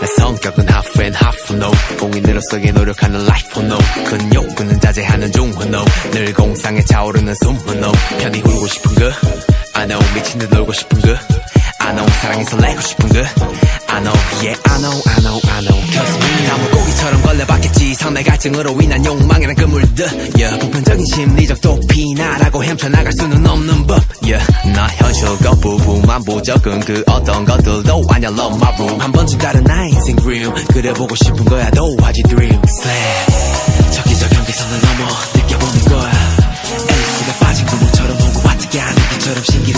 내 성격은 half and half no 공인으로서의 노력하는 life no 큰 욕구는 자제하는 중 no 늘 공상에 차오르는 숨 no 편히 울고 싶은 그 I know 미친 듯 놀고 싶은 그 I know 사랑에서 내고 싶은 그 I know yeah I know I know I know Cause me 상대 갈증으로 인한 욕망이란 그물들. Yeah. 보편적인 심리적 도피나라고 헤쳐나갈 수는 없는 법. Yeah. 나 현실 거부부만 부적은 그 어떤 것들도 아냐 love my room. 한 번쯤 다른 나의 인생 dream 그려보고 싶은 거야 도화지 dream. Slap 저기저 경계선을 넘어 느껴보는 거야. 앨리스가 빠진 구멍처럼 오고 어떻게 하는 것처럼 신기루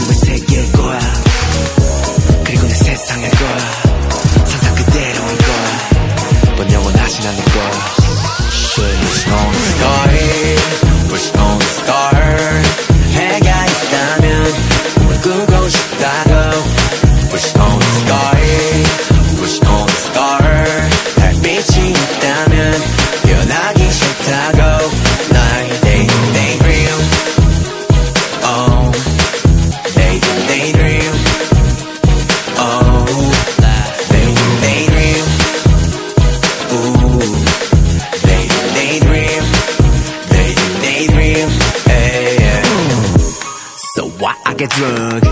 get drunk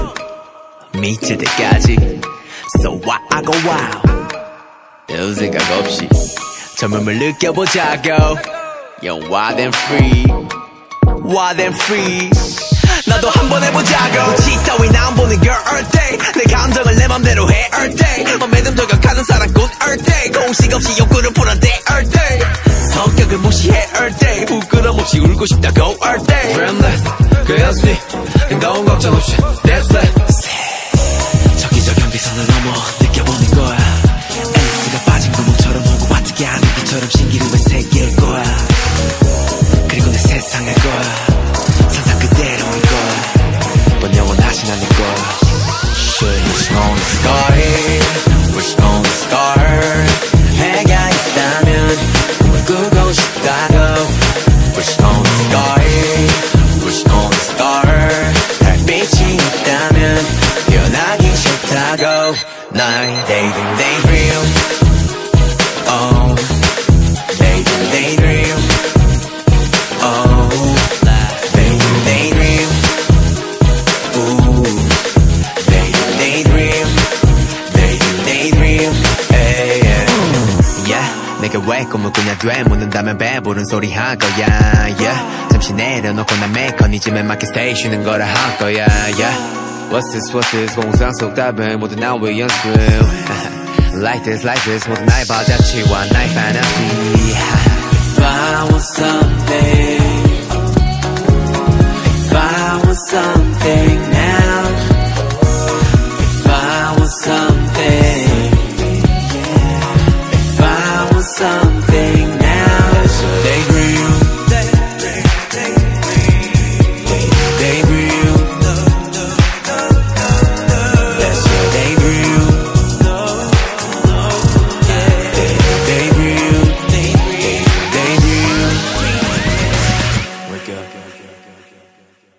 미칠 때까지 So why I go wild 별 생각 없이 젊음을 느껴보자고 Yo wild and free Wild and free 나도 한번 해보자고 지 따위 나안 보는 girl all day 내 감정을 내 맘대로 해 all day 맘에 좀 저격하는 사람 good all day 공식 없이 욕구를 풀어대 all day 성격을 무시해 all day 부끄럼 없이 울고 싶다고 all day Dreamless 그 연습 이 행동 걱정 없이 That's it. 저기저 경계선을 넘어 느껴보는 거야. 앨리스가 빠진 구멍처럼 오고 어떻게 하는 것처럼 신기루의 세계 싫다고 나의 daydream daydream Oh daydream daydream Oh daydream daydream Ooh daydream daydream daydream daydream hey, yeah. yeah. 내가 왜 꿈을 꾸냐 되묻는다면 배부른 소리 할 거야 yeah. 잠시 내려놓고 난 메커니즘에 맞게 스테이 쉬는 거라 할 거야 yeah. What's this what's this 공상 속 답은 모두 나의 연습 Like this like this 모두 나의 바자치와 나의 fantasy